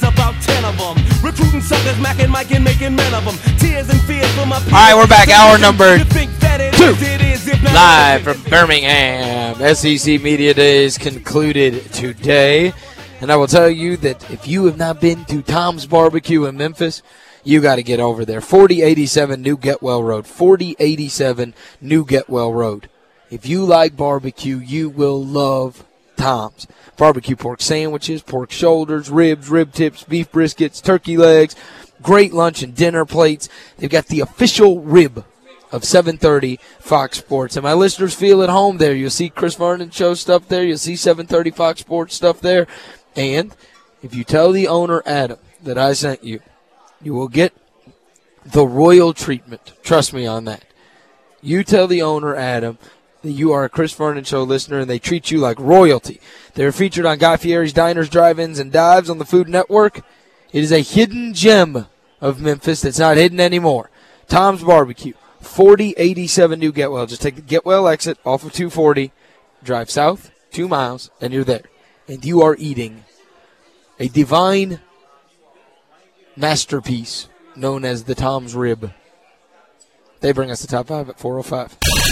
about ten of them. Recruiting suckers, macking, Mike, and making men of them. Tears and fears for my All right, we're back. Hour number You think that it two. is, it is, if not- Live from Birmingham. SEC Media Days concluded today. And I will tell you that if you have not been to Tom's Barbecue in Memphis, you got to get over there. 4087 New Getwell Road. 4087 New Getwell Road. If you like barbecue, you will love Tom's. Barbecue pork sandwiches, pork shoulders, ribs, rib tips, beef briskets, turkey legs, great lunch and dinner plates. They've got the official rib of 7:30 Fox Sports. And my listeners feel at home there. You'll see Chris Vernon show stuff there. You'll see 7:30 Fox Sports stuff there. And if you tell the owner Adam that I sent you, you will get the royal treatment. Trust me on that. You tell the owner Adam that you are a Chris Vernon show listener and they treat you like royalty. They're featured on Guy Fieri's Diners, Drive-Ins and Dives on the Food Network. It is a hidden gem of Memphis that's not hidden anymore. Tom's Barbecue, 4087 New Getwell. Just take the Getwell exit off of 240, drive south two miles, and you're there. And you are eating a divine masterpiece known as the Tom's Rib. They bring us the top five at 405.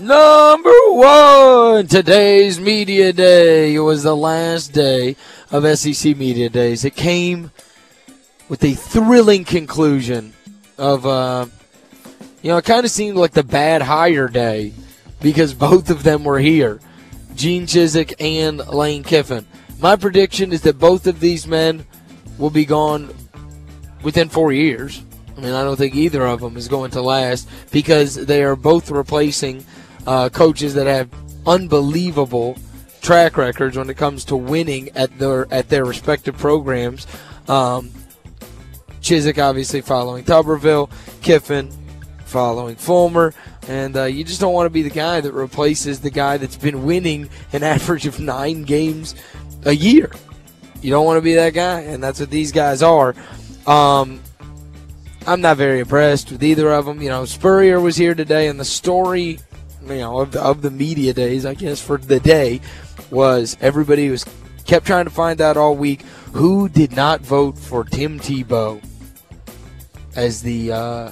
Number one, today's media day. It was the last day of SEC media days. It came with a thrilling conclusion of, uh, you know, it kind of seemed like the bad hire day because both of them were here, Gene Chizik and Lane Kiffin. My prediction is that both of these men will be gone within four years. I mean, I don't think either of them is going to last because they are both replacing uh, coaches that have unbelievable track records when it comes to winning at their at their respective programs. Um, Chizik obviously following Tuberville, Kiffin following Fulmer, and uh, you just don't want to be the guy that replaces the guy that's been winning an average of nine games a year. You don't want to be that guy, and that's what these guys are. Um, I'm not very impressed with either of them. You know, Spurrier was here today, and the story, you know, of the, of the media days, I guess, for the day was everybody was kept trying to find out all week who did not vote for Tim Tebow as the uh,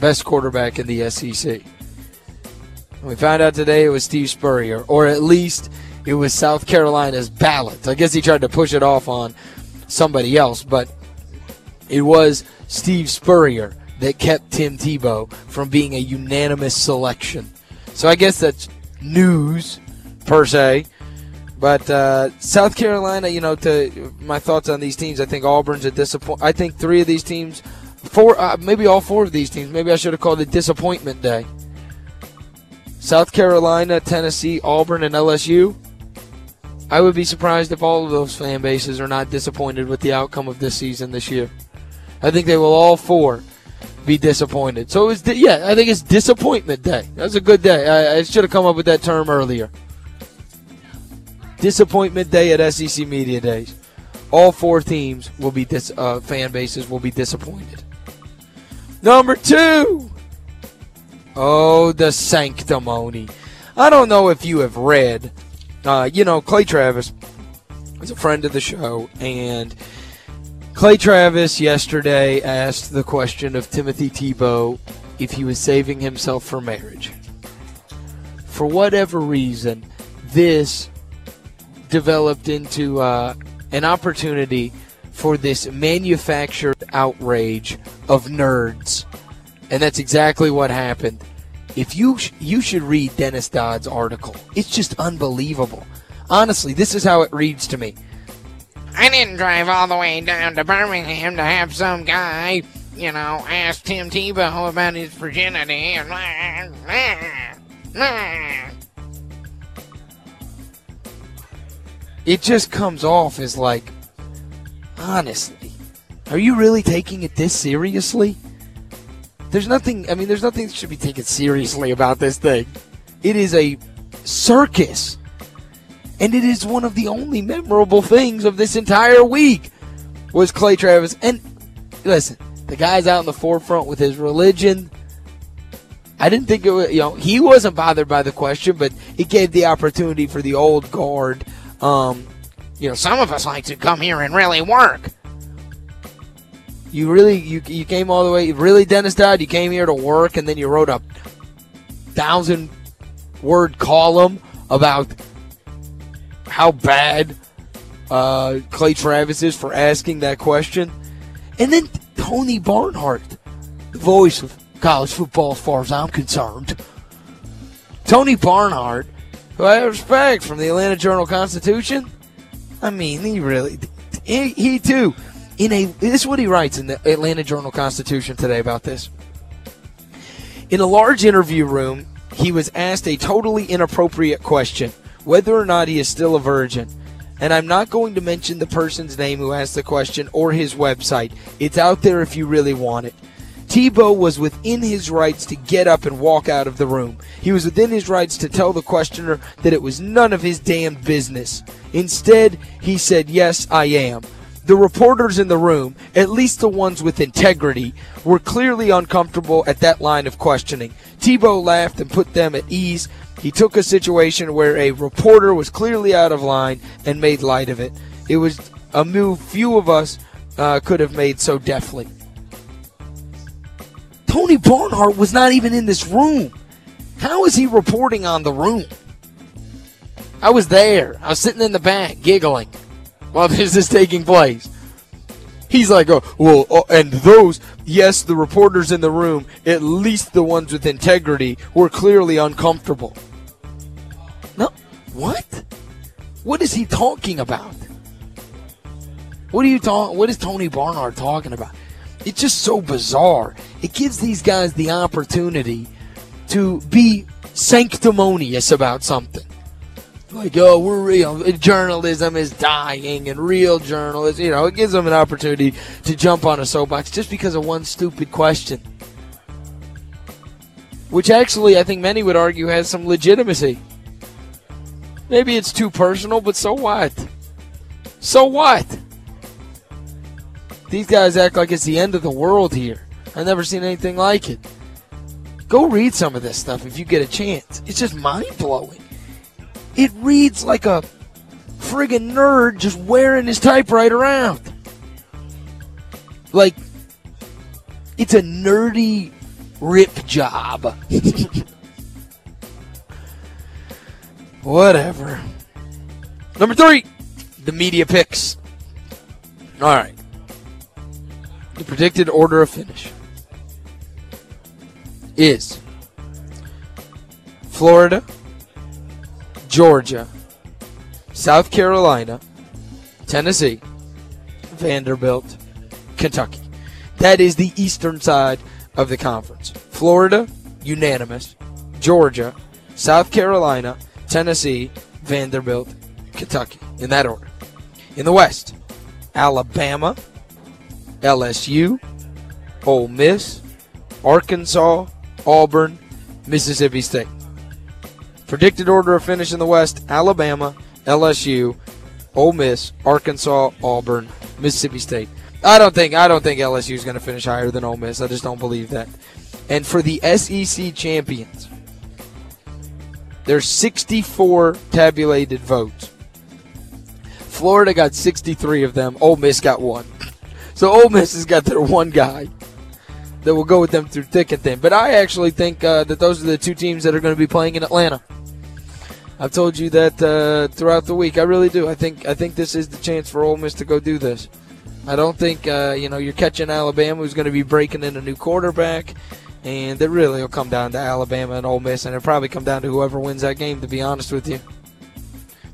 best quarterback in the SEC. We found out today it was Steve Spurrier, or at least it was South Carolina's ballot. I guess he tried to push it off on somebody else, but it was Steve Spurrier that kept Tim Tebow from being a unanimous selection. So I guess that's news per se. But uh, South Carolina, you know, to my thoughts on these teams, I think Auburn's a disappoint. I think three of these teams, four, uh, maybe all four of these teams. Maybe I should have called it disappointment day. South Carolina, Tennessee, Auburn, and LSU. I would be surprised if all of those fan bases are not disappointed with the outcome of this season this year. I think they will all four be disappointed. So it's yeah, I think it's disappointment day. That's a good day. I, I should have come up with that term earlier. Disappointment day at SEC Media Days. All four teams will be dis, uh, fan bases will be disappointed. Number two. Oh, the sanctimony. I don't know if you have read. Uh, you know, Clay Travis is a friend of the show, and Clay Travis yesterday asked the question of Timothy Tebow if he was saving himself for marriage. For whatever reason, this developed into uh, an opportunity for this manufactured outrage of nerds. And that's exactly what happened. If you sh- you should read Dennis Dodd's article. It's just unbelievable. Honestly, this is how it reads to me. I didn't drive all the way down to Birmingham to have some guy, you know, ask Tim Tebow about his virginity and uh, uh, uh. It just comes off as like honestly. Are you really taking it this seriously? There's nothing, I mean, there's nothing that should be taken seriously about this thing. It is a circus. And it is one of the only memorable things of this entire week was Clay Travis. And listen, the guy's out in the forefront with his religion. I didn't think it was, you know, he wasn't bothered by the question, but it gave the opportunity for the old guard. Um, You know, some of us like to come here and really work. you really, you, you came all the way, really, Dennis Dodd, you came here to work and then you wrote a thousand word column about how bad uh, Clay Travis is for asking that question. And then Tony Barnhart, the voice of college football as far as I'm concerned. Tony Barnhart, who I respect from the Atlanta Journal Constitution. I mean, he really, he, he too, in a, this is what he writes in the Atlanta Journal Constitution today about this. In a large interview room, he was asked a totally inappropriate question whether or not he is still a virgin. And I'm not going to mention the person's name who asked the question or his website. It's out there if you really want it. Tebow was within his rights to get up and walk out of the room. He was within his rights to tell the questioner that it was none of his damn business. Instead, he said, Yes, I am. The reporters in the room, at least the ones with integrity, were clearly uncomfortable at that line of questioning. Tebow laughed and put them at ease. He took a situation where a reporter was clearly out of line and made light of it. It was a move few of us uh, could have made so deftly. Tony Barnhart was not even in this room. How is he reporting on the room? I was there. I was sitting in the back giggling while this is taking place. He's like, oh, well, oh, and those, yes, the reporters in the room, at least the ones with integrity, were clearly uncomfortable. No, what? What is he talking about? What are you talking? What is Tony Barnhart talking about? It's just so bizarre. It gives these guys the opportunity to be sanctimonious about something. Like, oh, we're real. Journalism is dying, and real journalism, you know, it gives them an opportunity to jump on a soapbox just because of one stupid question. Which actually, I think many would argue has some legitimacy. Maybe it's too personal, but so what? So what? These guys act like it's the end of the world here. I've never seen anything like it. Go read some of this stuff if you get a chance. It's just mind blowing. It reads like a friggin' nerd just wearing his typewriter around. Like, it's a nerdy rip job. Whatever. Number three, the media picks. All right. The predicted order of finish is Florida, Georgia, South Carolina, Tennessee, Vanderbilt, Kentucky. That is the eastern side of the conference. Florida, unanimous. Georgia, South Carolina, Tennessee, Vanderbilt, Kentucky. In that order. In the West, Alabama, LSU, Ole Miss, Arkansas, Auburn, Mississippi State. Predicted order of finish in the West Alabama, LSU, Ole Miss, Arkansas, Auburn, Mississippi State. I don't think I don't think LSU is going to finish higher than Ole Miss. I just don't believe that. And for the SEC champions, there's 64 tabulated votes. Florida got 63 of them. Ole Miss got one. So Ole Miss has got their one guy that will go with them through thick and thin. But I actually think uh, that those are the two teams that are going to be playing in Atlanta. I've told you that uh, throughout the week. I really do. I think I think this is the chance for Ole Miss to go do this. I don't think uh, you know you're catching Alabama, who's going to be breaking in a new quarterback, and it really will come down to Alabama and Ole Miss, and it'll probably come down to whoever wins that game. To be honest with you,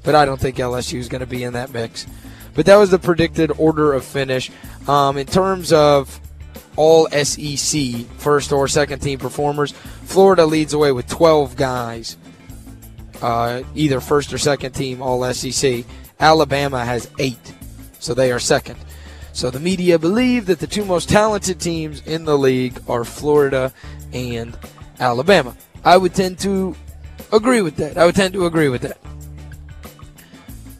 but I don't think LSU is going to be in that mix. But that was the predicted order of finish. Um, in terms of all SEC first or second team performers, Florida leads away with 12 guys, uh, either first or second team all SEC. Alabama has eight, so they are second. So the media believe that the two most talented teams in the league are Florida and Alabama. I would tend to agree with that. I would tend to agree with that.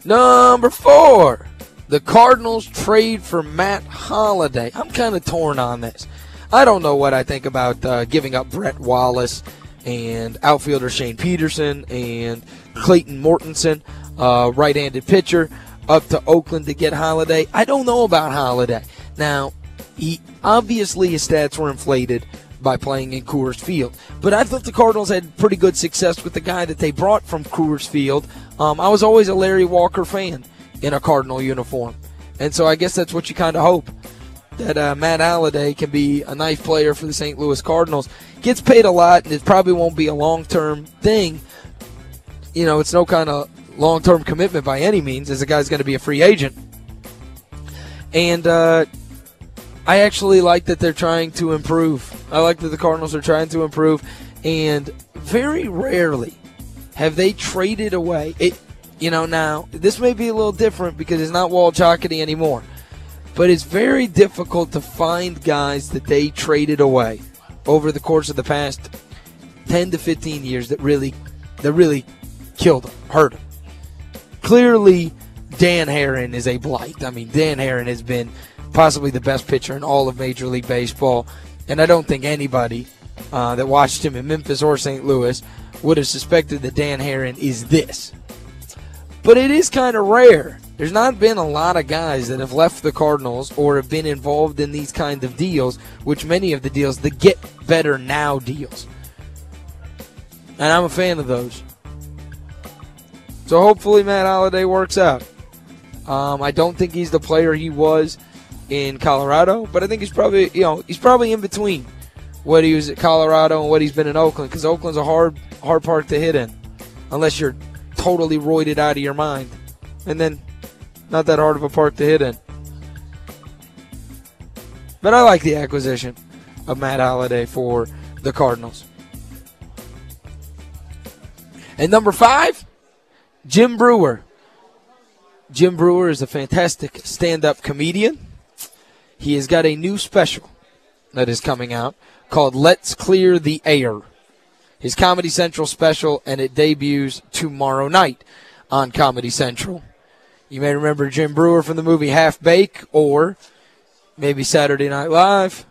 Number four, the Cardinals trade for Matt Holliday. I'm kind of torn on this. I don't know what I think about uh, giving up Brett Wallace and outfielder Shane Peterson and Clayton Mortensen, uh, right-handed pitcher, up to Oakland to get Holliday. I don't know about Holliday. Now, he obviously his stats were inflated by playing in Coors Field. But I thought the Cardinals had pretty good success with the guy that they brought from Coors Field. Um, I was always a Larry Walker fan in a Cardinal uniform. And so I guess that's what you kind of hope that uh, Matt Holliday can be a nice player for the St. Louis Cardinals. Gets paid a lot, and it probably won't be a long term thing. You know, it's no kind of long term commitment by any means, as the guy's going to be a free agent. And uh, I actually like that they're trying to improve. I like that the Cardinals are trying to improve, and very rarely have they traded away. It, you know, now this may be a little different because it's not Walt Jocketty anymore, but it's very difficult to find guys that they traded away over the course of the past 10 to 15 years that really, that really killed them, hurt them. Clearly, Dan Haren is a blight. I mean, Dan Haren has been possibly the best pitcher in all of Major League Baseball, and I don't think anybody uh, that watched him in Memphis or St. Louis would have suspected that Dan Haren is this. But it is kind of rare. There's not been a lot of guys that have left the Cardinals or have been involved in these kind of deals, which many of the deals, the get better now deals. And I'm a fan of those. So hopefully Matt Holliday works out. Um, I don't think he's the player he was in Colorado, but I think he's probably you know he's probably in between what he was at Colorado and what he's been in Oakland because Oakland's a hard hard park to hit in, unless you're totally roided out of your mind, and then not that hard of a park to hit in. But I like the acquisition of Matt Holliday for the Cardinals. And number five, Jim Breuer. Jim Breuer is a fantastic stand up comedian. He has got a new special that is coming out called Let's Clear the Air. His Comedy Central special, and it debuts tomorrow night on Comedy Central. You may remember Jim Breuer from the movie Half Bake or maybe Saturday Night Live.